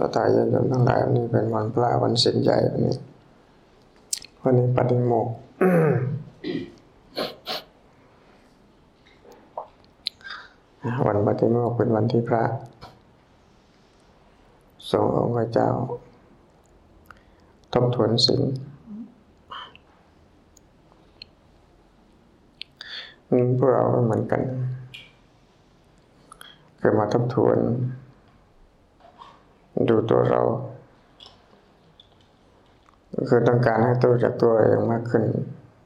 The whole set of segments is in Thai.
สถายญาณทั้งหลายวันนี้เป็นวันพระวันศีลใหญ่วันนี้ วันนี้ปฏิโมกข์วันปฏิโมกข์เป็นวันที่พระทรงองค์พระเจ้า ทบทวนศีลพวกเราเหมือนกันเคยมาทบทวน ดูตัวเรา คือต้องการให้ตัวจากตัวเองมากขึ้น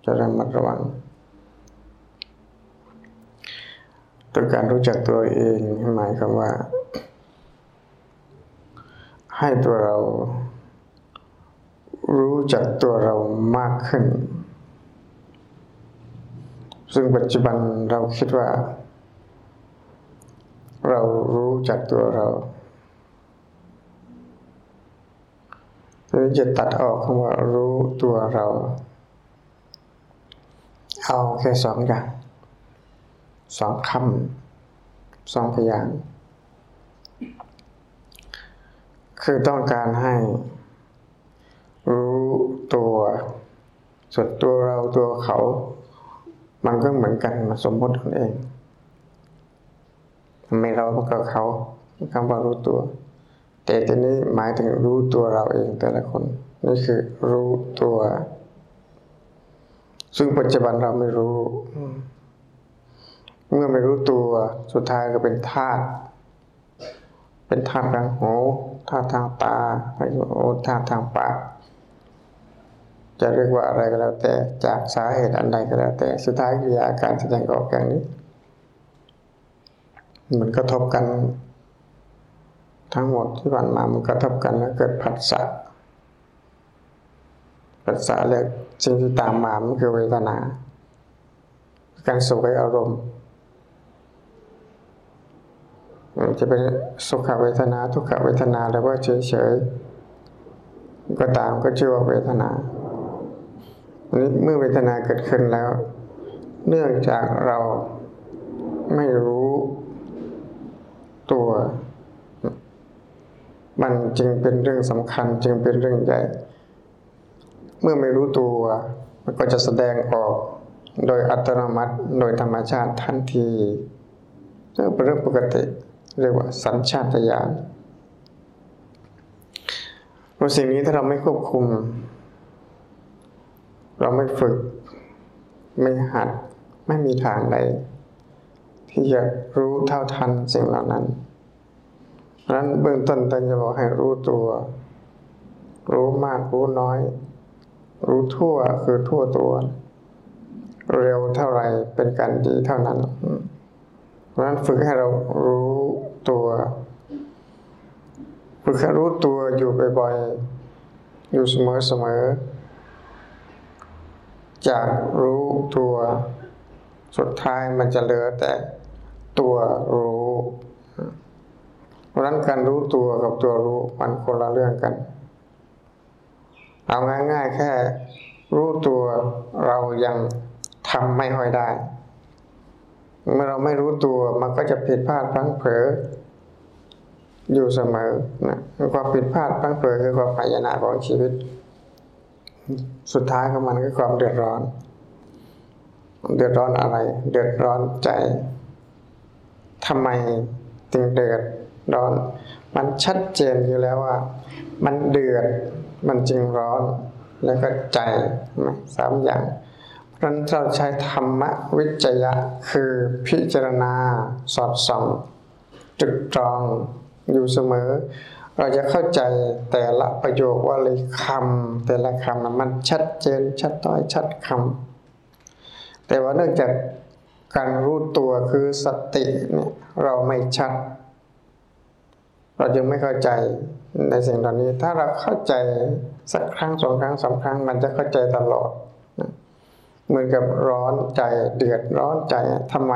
จะระมัดระวังต้องการรู้จักตัวเองหมายความว่า ให้ตัวเรา รู้จักตัวเรามากขึ้น ซึ่งปัจจุบันเราคิดว่า เรารู้จักตัวเรา หรือจะตัดออกคำว่ารู้ตัวเรา เอาแค่สองอย่างสองคำสองพยางคือต้องการให้รู้ตัวส่วนตัวเราตัวเขา มันก็เหมือนกันมาสมมติตนเองไม่เราก็เขาคำว่ารู้ตัว แต่ทีนี้หมายถึงรู้ตัวเราเองแต่ละคน นี่คือรู้ตัว ซึ่งปัจจุบันเราไม่รู้ เมื่อไม่รู้ตัวสุดท้ายก็เป็นธาตุเป็นธาตุทางหูธาตุทางตาโอ้ธาตุทางปากจะเรียกว่าอะไรก็แล้วแต่จากสาเหตุอันใดก็แล้วแต่สุดท้ายคืออาการแสดงออกอย่างนี้ มันกระทบกัน ทั้งหมดที่ผ่านมามันกระทบกันแล้วเกิดผัสสะผัสสะเรียกสิ่งที่ตามมามันคือเวทนา การสุขอารมณ์จะเป็นสุขเวทนาทุกขเวทนาหรือว่าเฉยๆก็ตามก็ชื่อว่าเวทนานี้เมื่อเวทนาเกิดขึ้นแล้ว เนื่องจากเราไม่รู้ตัว มันจึงเป็นเรื่องสำคัญจึงเป็นเรื่องใหญ่ เมื่อไม่รู้ตัวมันก็จะแสดงออกโดยอัตโนมัติโดยธรรมชาติทันทีซึ่งเป็นเรื่องปกติเรียกว่าสัญชาตญาณเพราสิ่งนี้ถ้าเราไม่ควบคุม เราไม่ฝึก ไม่หัด ไม่มีทางใดที่จะรู้เท่าทันสิ่งเหล่านั้น นั้นเบื้องต้นท่านจะบอกให้รู้ตัว รู้มากรู้น้อย รู้ทั่วคือทั่วตัว เร็วเท่าไรเป็นการดีเท่านั้นเพราะนั้นฝึกให้เรารู้ตัวฝึกให้รู้ตัวอยู่บ่อยๆอยู่เสมอๆจากรู้ตัว สุดท้ายมันจะเหลือแต่ตัวรู้ เพราะนั้นการรู้ตัวกับตัวรู้มันคนละเรื่องกัน เอาง่ายๆแค่รู้ตัวเรายังทำไม่ค่อยได้ เมื่อเราไม่รู้ตัวมันก็จะผิดพลาดพลั้งเผลออยู่เสมอนะความผิดพลาดพลั้งเผลอคือความหายนะของชีวิต สุดท้ายของมันคือความเดือดร้อน เดือดร้อนอะไร เดือดร้อนใจทำไมจึงเดือด ร้อน มันชัดเจนอยู่แล้วว่า มันเดือดมันจึงร้อน แล้วก็ใจสามอย่างพราะนั้นเราใช้ธรรมวิจยะคือพิจารณาสอดส่องตรึกตรองอยู่เสมอ เราจะเข้าใจแต่ละประโยควลีคำแต่ละคำมันชัดเจนชัดต้อยชัดคำแต่ว่าเนื่องจากการรู้ตัวคือสติเนี่ยเราไม่ชัด เราจึงไม่เข้าใจในสิ่งเหล่านี้ ถ้าเราเข้าใจสักครั้งสองครั้งสามครั้ง มันจะเข้าใจตลอดเหมือนกับร้อนใจเดือดร้อนใจทำไม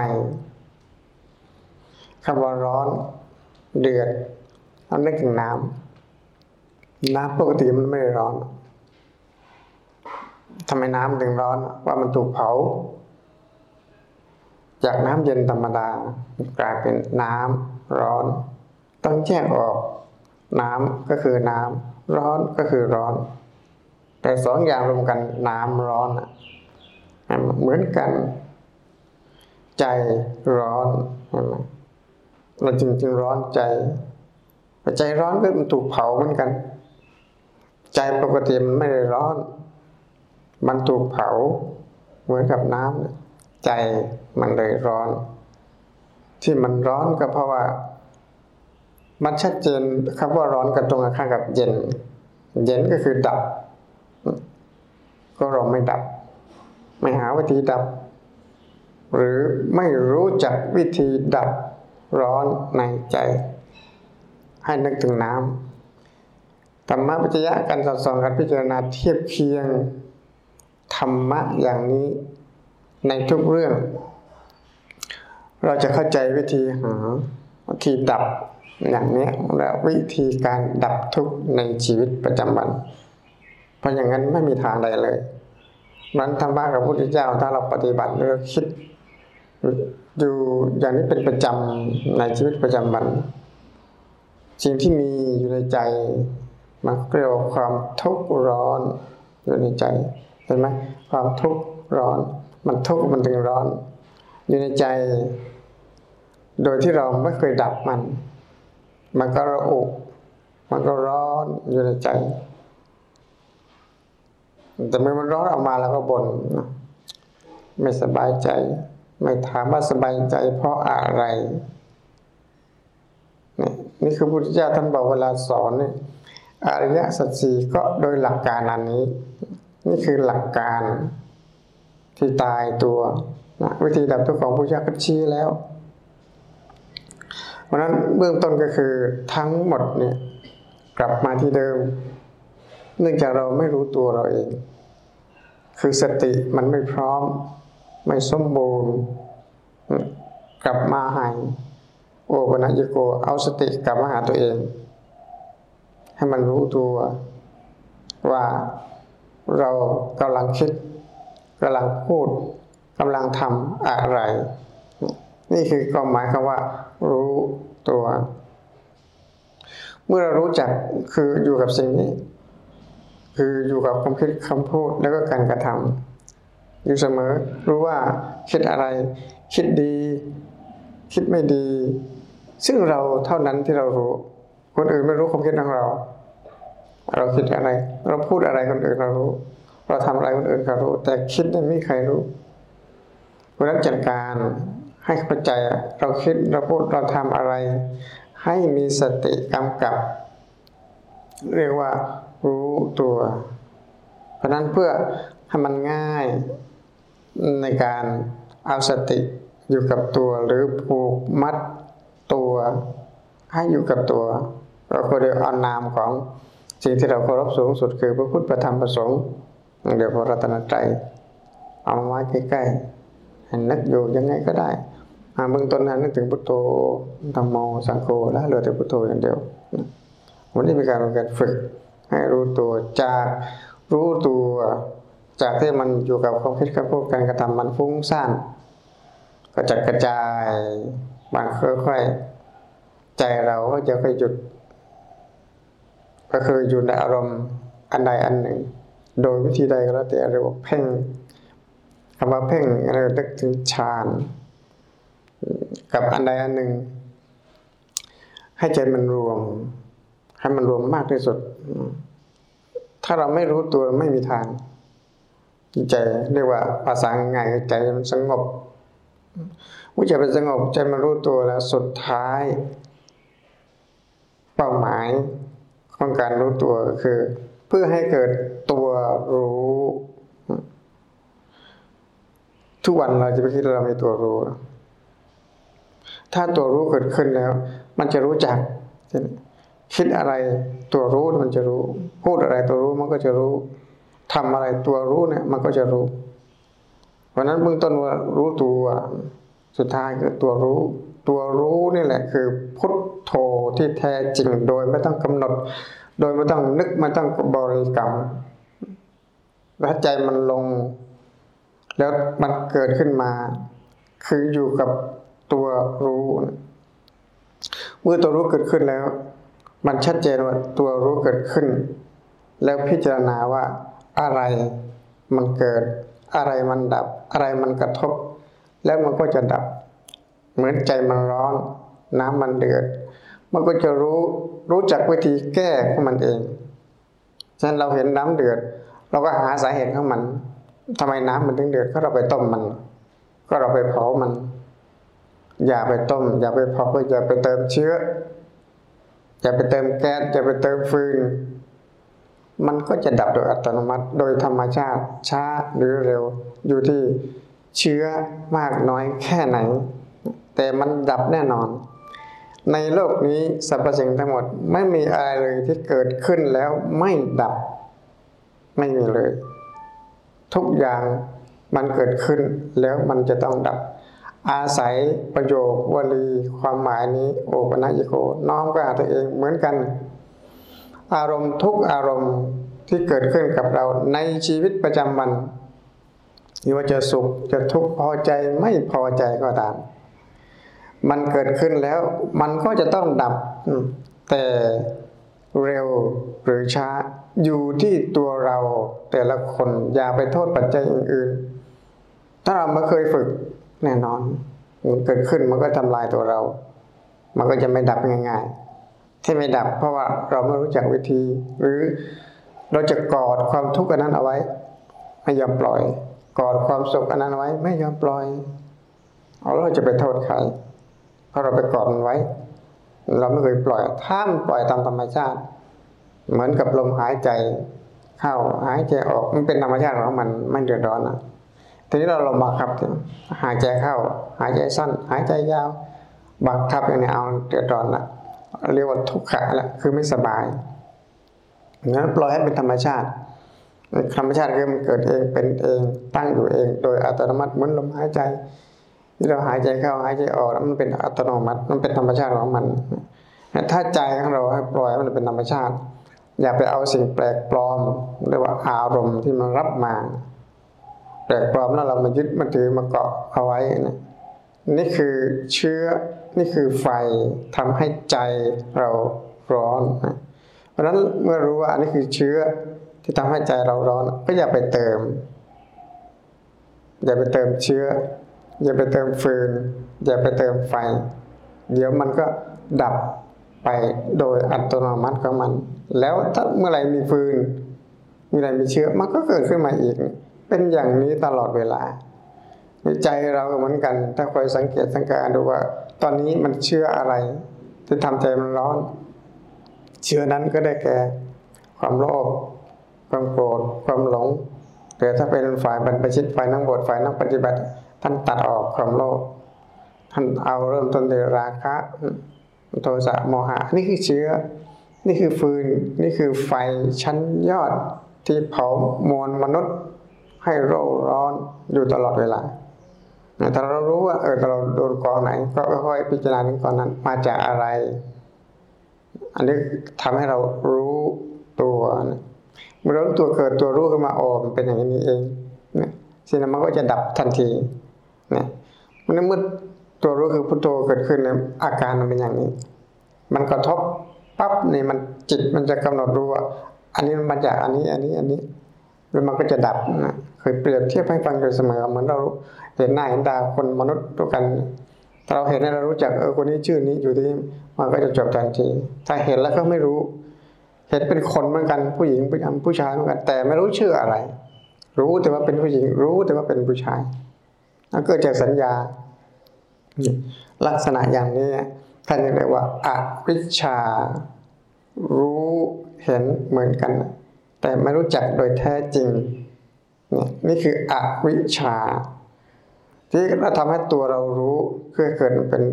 คำว่าร้อนเดือดเรานึกถึงน้ำน้ำปกติมันไม่ได้ร้อนทำไมน้ำถึงร้อนว่ามันถูกเผา จากน้ำเย็นธรรมดากลายเป็นน้ำร้อน ต้องแยกออก น้ำก็คือน้ำร้อนก็คือร้อน แต่สองอย่างรวมกันน้ำร้อนอะเหมือนกัน ใจร้อนเห็นไหมเราจริงร้อนใจใจร้อนก็มันถูกเผาเหมือนกัน ใจปกติมันไม่ได้ร้อน มันถูกเผาเหมือนกับน้ำใจมันเลยร้อน ที่มันร้อนก็เพราะว่า มันชัดเจนคำว่าร้อนกันตรงกันข้ามกับเย็น เย็นก็คือดับ ก็เราไม่ดับ ไม่หาวิธีดับ หรือไม่รู้จักวิธีดับร้อนในใจ ให้นึกถึงน้ำธรรมะปัจจยะการสอดส่องการพิจารณาเทียบเคียงธรรมะอย่างนี้ในทุกเรื่อง เราจะเข้าใจวิธีหาวิธีดับ อย่างนี้และวิธีการดับทุกข์ในชีวิตประจำวัน เพราะอย่างนั้นไม่มีทางใดเลยมันธรรมะกับพระพุทธเจ้าถ้าเราปฏิบัติเราคิดอยู่อย่างนี้เป็นประจำในชีวิตประจำวัน สิ่งที่มีอยู่ในใจมันเรียกว่าความทุกข์ร้อนอยู่ในใจเห็นไหมความทุกข์ร้อน มันทุกข์มันถึงร้อน อยู่ในใจ โดยที่เราไม่เคยดับมัน มันก็ระอุมันก็ร้อนอยู่ในใจ แต่เมื่อมันร้อนออกมาแล้วก็บน่นไม่สบายใจ ไม่ถามว่าสบายใจเพราะอะไร นี่คือพุทธเจ้าท่านบอกเวลาสอนนี่อริยสัจสี่ก็โดยหลักการอันนี้ นี่คือหลักการที่ตายตัวนะวิธีดับทุกข์ของพุทธเจ้าก็ชี้แล้ว ราะนั้นเบื้องต้นก็คือทั้งหมดเนี่ยกลับมาที่เดิม เนื่องจากเราไม่รู้ตัวเราเอง คือสติมันไม่พร้อม ไม่สมบูรณ์ กลับมาให้โอปัญญโกเอาสติกลับมาหาตัวเอง ให้มันรู้ตัวว่าเรากำลังคิดกำลังพูดกำลังทำอะไร นี่คือความหมายคำว่า รู้ ตัว เมื่อเรารู้จักคืออยู่กับสิ่งนี้ คืออยู่กับความคิดคำพูดแล้วก็การกระทำอยู่เสมอรู้ว่าคิดอะไร คิดดี คิดไม่ดี ซึ่งเราเท่านั้นที่เรารู้ คนอื่นไม่รู้ความคิดของเรา เราคิดอะไร เราพูดอะไรคนอื่นเรารู้ เราทำอะไรคนอื่นเขารู้ แต่คิดไม่มีใครรู้เพราะนั้นจัดการ ให้เข้าใจเราคิดเราพูดเราทำอะไร ให้มีสติกำกับ เรียกว่ารู้ตัว เพราะนั้นเพื่อให้มันง่ายในการเอาสติอยู่กับตัวหรือผูกมัดตัว ให้อยู่กับตัว เราก็เรียกเอานามของสิ่งที่เราเคารพสูงสุดคือพระพุทธประธรรมประสงค์เดี๋ยวพระรัตนตรัยเอามาไว้ใกล้ๆ นึกอยู่ยังไงก็ได้เบื้องต้นนั้นนึกถึงพุทโธธรรมโมสังโฆแล้วเหลือแต่พุทโธอย่างเดียววันนี้เป็นการเป็นการฝึกให้รู้ตัวจากรู้ตัวจากที่มันอยู่กับความคิดกับพูดการกระทำมันฟุ้งซ่านก็จะกระจายมันค่อยๆใจเราก็จะค่อยหยุด ก็คืออยู่ในอารมณ์อันใดอันหนึ่ง โดยวิธีใดก็แล้วแต่เรียกว่าเพ่ง คำว่าเพ่งเราดึกถึงฌานกับอันใดอันหนึ่ง ให้ใจมันรวม ให้มันรวมมากที่สุด ถ้าเราไม่รู้ตัวไม่มีทางใจเรียกว่าภาษาง่ายใจมันสงบเมื่อใจมันสงบใจมันรู้ตัวแล้วสุดท้าย เป้าหมายของการรู้ตัวคือ เพื่อให้เกิดตัวรู้ ทุกวันเราจะไปคิดเรามีตัวรู้ ถ้าตัวรู้เกิดขึ้นแล้ว มันจะรู้จัก คิดอะไรตัวรู้มันจะรู้ พูดอะไรตัวรู้มันก็จะรู้ทำอะไรตัวรู้เนี่ยมันก็จะรู้ เพราะนั้นเบื้องต้นว่ารู้ตัวสุดท้ายคือตัวรู้ ตัวรู้นี่แหละ คือพุทโธที่แท้จริงโดยไม่ต้องกำหนด โดยไม่ต้องนึกไม่ต้องบริกรรมแล้วใจมันลง แล้วมันเกิดขึ้นมา คืออยู่กับตัวรู้ เมื่อตัวรู้เกิดขึ้นแล้ว มันชัดเจนว่าตัวรู้เกิดขึ้น แล้วพิจารณาว่าอะไรมันเกิด อะไรมันดับ อะไรมันกระทบ แล้วมันก็จะดับ เหมือนใจมันร้อน น้ำมันเดือด มันก็จะรู้รู้จักวิธีแก้ของมันเองฉะนั้นเราเห็นน้ำเดือด เราก็หาสาเหตุของมัน ทำไมน้ำมันถึงเดือดก็เราไปต้มมัน ก็เราไปเผามัน อย่าไปต้ม อย่าไปเผาอย่าไปเติมเชื้อ อย่าไปเติมแก๊สอย่าไปเติมฟืน มันก็จะดับโดยอัตโนมัติโดยธรรมชาติช้าหรือเร็ว อยู่ที่เชื้อมากน้อยแค่ไหน แต่มันดับแน่นอน ในโลกนี้สรรพสิ่งทั้งหมดไม่มีอะไรเลยที่เกิดขึ้นแล้วไม่ดับ ไม่มีเลย ทุกอย่างมันเกิดขึ้นแล้วมันจะต้องดับ อาศัยประโยควลีความหมายนี้โอปนัญิโกน้อมก็หาตัวเองเหมือนกัน อารมณ์ทุกอารมณ์ที่เกิดขึ้นกับเราในชีวิตประจำวันไม่ว่าจะสุขจะทุกข์พอใจไม่พอใจก็ตาม มันเกิดขึ้นแล้วมันก็จะต้องดับแต่เร็วหรือช้า อยู่ที่ตัวเราแต่ละคนอย่าไปโทษปัจจัยอื่นๆ ถ้าเราไม่เคยฝึกแน่นอน มันเกิดขึ้นมันก็ทำลายตัวเรา มันก็จะไม่ดับง่ายๆ ที่ไม่ดับเพราะว่าเราไม่รู้จักวิธี หรือเราจะกอดความทุกข์อันนั้นเอาไว้ ไม่ยอมปล่อย กอดความสุขอันนั้นไว้ ไม่ยอมปล่อยเอาเราจะไปโทษใครเพราะเราไปกอดมันไว้ เราไม่เคยปล่อยถ้ามปล่อยตามธรรมชาติ เหมือนกับลมหายใจเข้าหายใจออกมันเป็นธรรมชาติของมันไม่เดือดร้อนนะทีนี้เราลองบังคับหายใจเข้า หายใจสั้น หายใจยาวบังคับอย่างนี้เอาเดือดร้อนละเรียกว่าทุกข์ละคือไม่สบายงั้นปล่อยให้เป็นธรรมชาติธรรมชาติคือมันเกิดเองเป็นเองตั้งอยู่เอง โดยอัตโนมัติเหมือนลมหายใจ ที่เราหายใจเข้าหายใจออกแล้วมันเป็นอัตโนมัติมันเป็นธรรมชาติของมัน ถ้าใจของเราให้ปล่อยมันเป็นธรรมชาติ อย่าไปเอาสิ่งแปลกปลอมเรียกว่าอารมณ์ที่มันรับมา แปลกปลอมแล้วเรามายึดมาถือมาเกาะเอาไว้นะนี่คือเชื้อนี่คือไฟทำให้ใจเราร้อนนะเพราะฉะนั้นเมื่อรู้ว่าอันนี้คือเชื้อที่ทำให้ใจเราร้อน ก็อย่าไปเติม อย่าไปเติมเชื้อ อย่าไปเติมฟืน อย่าไปเติมไฟ เดี๋ยวมันก็ดับ ไปโดยอัตโนมัติของมัน แล้วถ้าเมื่อไหร่มีฟืนเมีอะไรมีเชื้อมันก็เกิดขึ้นมาอีก เป็นอย่างนี้ตลอดเวลาใจเราเหมือนกัน ถ้าคอยสังเกตสังการดูว่า ตอนนี้มันเชื่ออะไรที่ทำใจมันร้อน เชื่อนั้นก็ได้แก่ ความโลภความโกรธความหลงแต่ถ้าเป็นฝ่ายบรรพชิตฝ่ายนักบวชฝ่ายนักปฏิบัติ ท่านตัดออกความโลภท่านเอาเริ่มต้นด้วยราคะ โทสะโมหะ นี่คือเชื้อ นี่คือฟืน นี่คือไฟชั้นยอดที่เผามวลมนุษย์ให้โรร้อนอยู่ตลอดเวลาถ้าเรารู้ว่าเออเราโดนกองไหน ก็ค่อยพิจารณาถึงกองนั้นมาจากอะไร อันนี้ทำให้เรารู้ตัวนะเมื่อรู้ตัวเกิดตัวรู้ขึ้นมาโอ้มันเป็นอย่างนี้เองนะสิ่งนั้นมันก็จะดับทันทีนะมันเมื่อ ตัวรู้คือพุทโธเกิดขึ้นเนี่ยอาการมันเป็นอย่างนี้ มันกระทบปั๊บนี่มันจิตมันจะกำหนดรู้ว่า อันนี้มันมาจากอันนี้อันนี้อันนี้แล้วมันก็จะดับนะเคยเปรียบเทียบให้ฟังโดยเสมอเหมือนเราเห็นหน้าเห็นตาคนมนุษย์ด้วยกันถ้าเราเห็นเรารู้จักเออคนนี้ชื่อนี้อยู่ที่มันก็จะจบทันทีถ้าเห็นแล้วก็ไม่รู้ เห็นเป็นคนเหมือนกันผู้หญิงผู้ชายผู้ชายเหมือนกัน แต่ไม่รู้ชื่ออะไร รู้แต่ว่าเป็นผู้หญิง รู้แต่ว่าเป็นผู้ชายนั่นเกิดจากสัญญา ลักษณะอย่างนี้ท่านเรียกว่าอวิชชา รู้เห็นเหมือนกัน แต่ไม่รู้จักโดยแท้จริง นี่คืออวิชชา ที่เราทำให้ตัวเรารู้เพื่อเกิดเป็น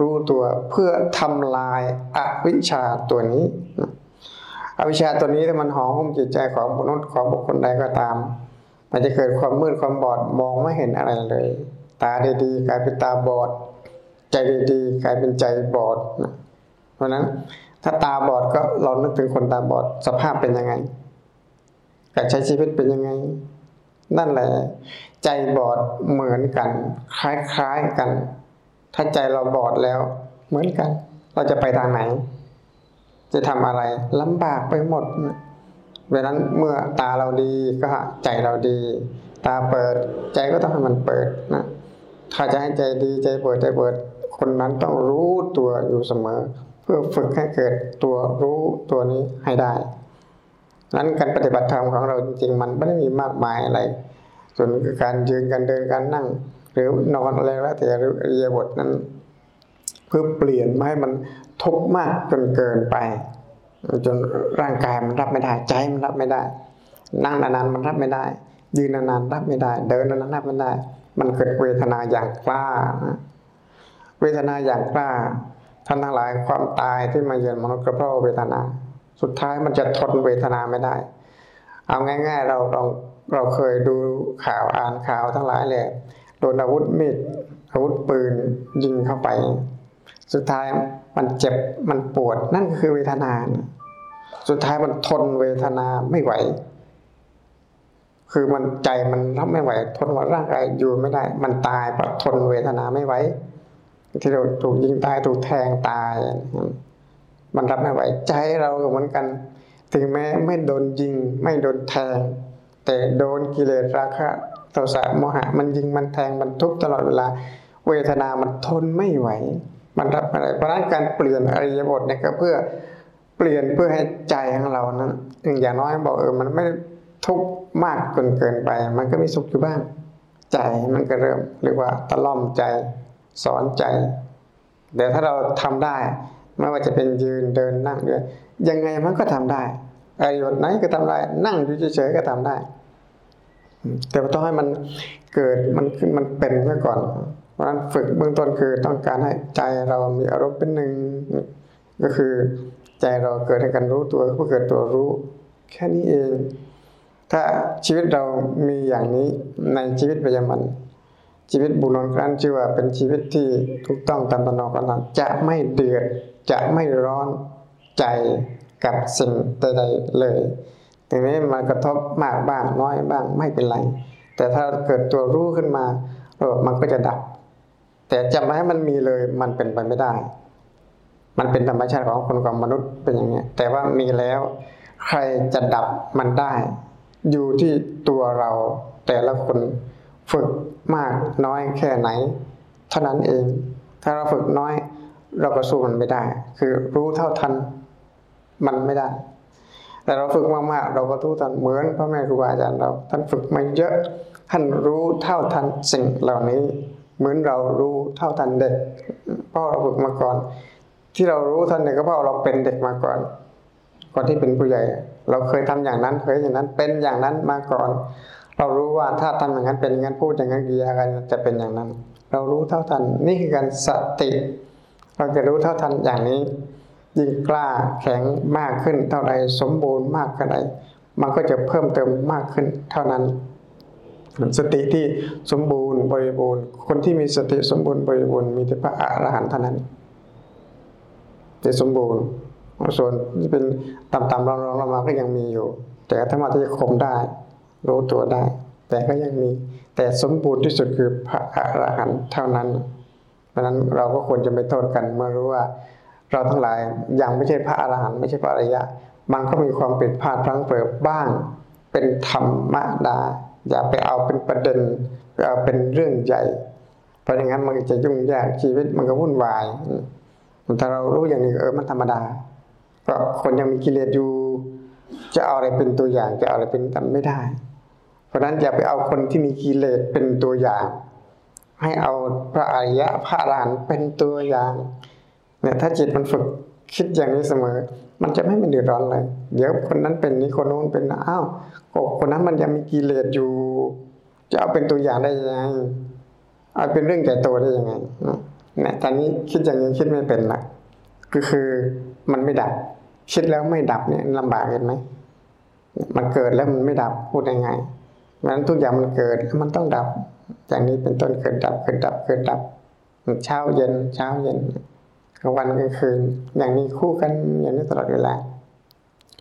รู้ตัวเพื่อทำลายอวิชชาตัวนี้อวิชชาตัวนี้ถ้ามันห่อหุ้มจิตใจของมนุษย์ของบุคคลใดก็ตาม มันจะเกิดความมืดความบอดมองไม่เห็นอะไรเลย ตาดีๆกลายเป็นตาบอด ใจดีๆกลายเป็นใจบอดนะเพราะนั้นถ้าตาบอดก็เรานึกถึงคนตาบอดสภาพเป็นยังไงการใช้ชีวิตเป็นยังไง นั่นแหละ ใจบอดเหมือนกัน คล้ายๆกัน ถ้าใจเราบอดแล้ว เหมือนกัน เราจะไปทางไหน จะทำอะไรลำบากไปหมดเวลานั้นเมื่อตาเราดีก็ใจเราดี ตาเปิดใจก็ต้องให้มันเปิดนะ ถ้าจะให้ใจดีใจเปิดใจเปิด คนนั้นต้องรู้ตัวอยู่เสมอ เพื่อฝึกให้เกิดตัวรู้ตัวนี้ให้ได้นั้นการปฏิบัติธรรมของเราจริงๆ มันไม่ได้มีมากมายอะไร ส่วนการยืนการเดินการนั่ง หรือนอนอะไรแล้วแต่อริยบทนั้น เพื่อเปลี่ยนไม่ให้มันทุกข์มากจนเกินไป จนร่างกายมันรับไม่ได้ใจมันรับไม่ได้ นั่งนานๆมันรับไม่ได้ ยืนนานๆรับไม่ได้ เดินนานๆรับไม่ได้ มันเกิดเวทนาอย่างกล้า เวทนาอย่างกล้าท่านทั้งหลายความตายที่มาเยือนมนุษย์ก็เพราะเวทนา สุดท้ายมันจะทนเวทนาไม่ได้ เอาง่าย ๆ เราเราเราเคยดูข่าวอ่านข่าวทั้งหลายเลยโดนอาวุธมีดอาวุธปืนยิงเข้าไป สุดท้ายมันเจ็บมันปวดนั่นคือเวทนา สุดท้ายมันทนเวทนาไม่ไหว คือมันใจมันรับไม่ไหวทนว่าร่างกายอยู่ไม่ได้ มันตายเพราะทนเวทนาไม่ไหวที่เราถูกยิงตายถูกแทงตาย มันรับไม่ไหวใจเราเหมือนกัน ถึงแม้ไม่โดนยิง ไม่โดนแทง แต่โดนกิเลสราคะโทสะโมหะ มันยิงมันแทงมันทุกตลอดเวลา เวทนามันทนไม่ไหว มันรับไม่ได้เพราะนั้นการเปลี่ยนอริยบทเนี่ยก็เพื่อเปลี่ยนเพื่อให้ใจของเรานั้นอย่างน้อยบอกเออมันไม่ ทุกข์มากจนเกินไป มันก็มีสุขอยู่บ้าง ใจมันก็เริ่มเรียกว่าตะล่อมใจ สอนใจแต่ถ้าเราทำได้ ไม่ว่าจะเป็นยืนเดินนั่งด้วยยังไงมันก็ทำได้อริยบทไหนก็ทำได้ นั่งอยู่เฉยๆก็ทำได้ แต่ต้องให้มันเกิดมันขึ้นมันเป็นเมื่อก่อนเพราะฉะนั้นฝึกเบื้องต้นคือต้องการให้ใจเรามีอารมณ์เป็นหนึ่งก็คือใจเราเกิดให้กันรู้ตัวก็เกิดตัวรู้ แค่นี้เอง ถ้าชีวิตเรามีอย่างนี้ในชีวิตประจำวัน ชีวิตบุญนนกันชื่อว่าเป็นชีวิตที่ถูกต้องตามตนองกันนั้นจะไม่เดือดจะไม่ร้อนใจกับสิ่งใดๆเลยทีนี้มันกระทบมากบ้างน้อยบ้างไม่เป็นไร แต่ถ้าเกิดตัวรู้ขึ้นมาเออมันก็จะดับ แต่จะไม่ให้มันมีเลยมันเป็นไปไม่ได้ มันเป็นธรรมชาติของคนของมนุษย์เป็นอย่างนี้แต่ว่ามีแล้ว ใครจะดับมันได้ อยู่ที่ตัวเราแต่ละคนฝึกมากน้อยแค่ไหน เท่านั้นเอง ถ้าเราฝึกน้อย เราก็สู้มันไม่ได้ คือรู้เท่าทันมันไม่ได้ แต่เราฝึกมากๆเราก็รู้ทันเหมือนพ่อแม่ครูบาอาจารย์เรา ท่านฝึกมาเยอะท่านรู้เท่าทันสิ่งเหล่านี้ เหมือนเรารู้เท่าทันเด็กเพราะเราฝึกมาก่อน ที่เรารู้ทันเด็กก็เพราะเราเป็นเด็กมาก่อน ก่อนที่เป็นผู้ใหญ่ เราเคยทำอย่างนั้นเคยอย่างนั้นเป็นอย่างนั้นมาก่อน เรารู้ว่าถ้าทำอย่างนั้นเป็นอย่างนั้นพูดอย่างนั้นกิริยากันจะเป็นอย่างนั้น เรารู้เท่าทันนี่คือการสติ เราจะรู้เท่าทันอย่างนี้ ยิ่งกล้าแข็งมากขึ้นเท่าไรสมบูรณ์มากเท่าไรมันก็จะเพิ่มเติมมากขึ้นเท่านั้น สติที่สมบูรณ์บริบูรณ์ คนที่มีสติสมบูรณ์บริบูรณ์มีแต่พระอรหันต์เท่านั้นจะสมบูรณ์ ส่วนที่เป็นต่ำๆรองๆลงมาก็ยังมีอยู่ แต่ถ้ามาที่จะข่มได้ รู้ตัวได้ แต่ก็ยังมี แต่สมบูรณ์ที่สุดคือพระอรหันต์เท่านั้น เพราะนั้นเราก็ควรจะไม่โทษกันเมื่อรู้ว่า เราทั้งหลายยังไม่ใช่พระอรหันต์ไม่ใช่พระอริยะ มันก็มีความผิดพลาดพลั้งเผลอบ้าง เป็นธรรมดา อย่าไปเอาเป็นประเด็นเอาเป็นเรื่องใหญ่ เพราะอย่างนั้นมันจะยุ่งยากชีวิตมันก็วุ่นวายถ้าเรารู้อย่างนี้เออมันธรรมดา เพราะคนยังมีกิเลสอยู่ จะเอาอะไรเป็นตัวอย่าง จะเอาอะไรเป็นกันไม่ได้ เพราะนั้นอย่าไปเอาคนที่มีกิเลสเป็นตัวอย่าง ให้เอาพระอริยะพระอรหันต์เป็นตัวอย่างเนี่ยถ้าจิตมันฝึกคิดอย่างนี้เสมอ มันจะไม่เป็นเดือดร้อนเลย เดี๋ยวคนนั้นเป็นนี้คนโน้นเป็นอ้าวคนนั้นมันยังมีกิเลสอยู่ จะเอาเป็นตัวอย่างได้ยังไงเอาเป็นเรื่องใหญ่โตได้ยังไงเนี่ยตอนนี้คิดอย่างนี้คิดไม่เป็นละก็คือมันไม่ดับ คิดแล้วไม่ดับเนี่ยลำบากเห็นไหมมันเกิดแล้วมันไม่ดับพูดยังไงงั้นทุกอย่างมันเกิดมันต้องดับอย่างนี้เป็นต้นเกิดดับเกิดดับเกิดดับเช้าเย็นเช้าเย็นกลางวันกลางคืน อย่างนี้คู่กันอย่างนี้ตลอดเวลา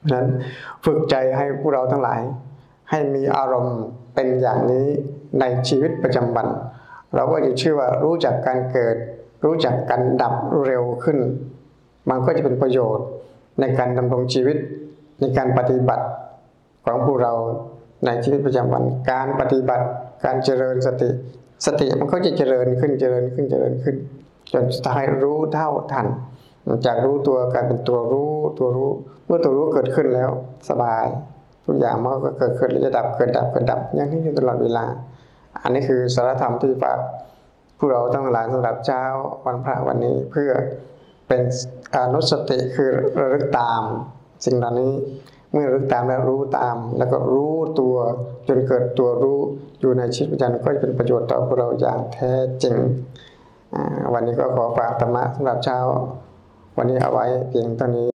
ฉะนั้นฝึกใจให้พวกเราทั้งหลาย ให้มีอารมณ์เป็นอย่างนี้ในชีวิตประจำวัน เราก็จะชื่อว่ารู้จักการเกิด รู้จักการดับเร็วขึ้น มันก็จะเป็นประโยชน์ ในการดำรงชีวิต ในการปฏิบัติของพวกเราในชีวิตประจำวัน การปฏิบัติ การเจริญสติ สติมันก็จะเจริญขึ้นเจริญขึ้นเจริญขึ้น จนสุดท้ายรู้เท่าทัน จากรู้ตัวกลายเป็นตัวรู้ตัวรู้ เมื่อตัวรู้เกิดขึ้นแล้วสบาย ทุกอย่างมันก็เกิดขึ้นแล้วจะดับเกิดดับเกิดดับอย่างนี้อยู่ตลอดเวลา อันนี้คือสารธรรมที่ฝากพวกเราทั้งหลายสำหรับเช้าวันพระวันนี้เพื่อ เป็นอนุสติคือระลึกตาม สิ่งเหล่านี้เมื่อระลึกตามแล้วรู้ตาม แล้วก็รู้ตัวจนเกิดตัวรู้อยู่ในชีวิตประจำวันก็จะเป็นประโยชน์ต่อพวกเราอย่างแท้จริง วันนี้ก็ขอฝากธรรมะสำหรับเช้า วันนี้เอาไว้เพียงเท่านี้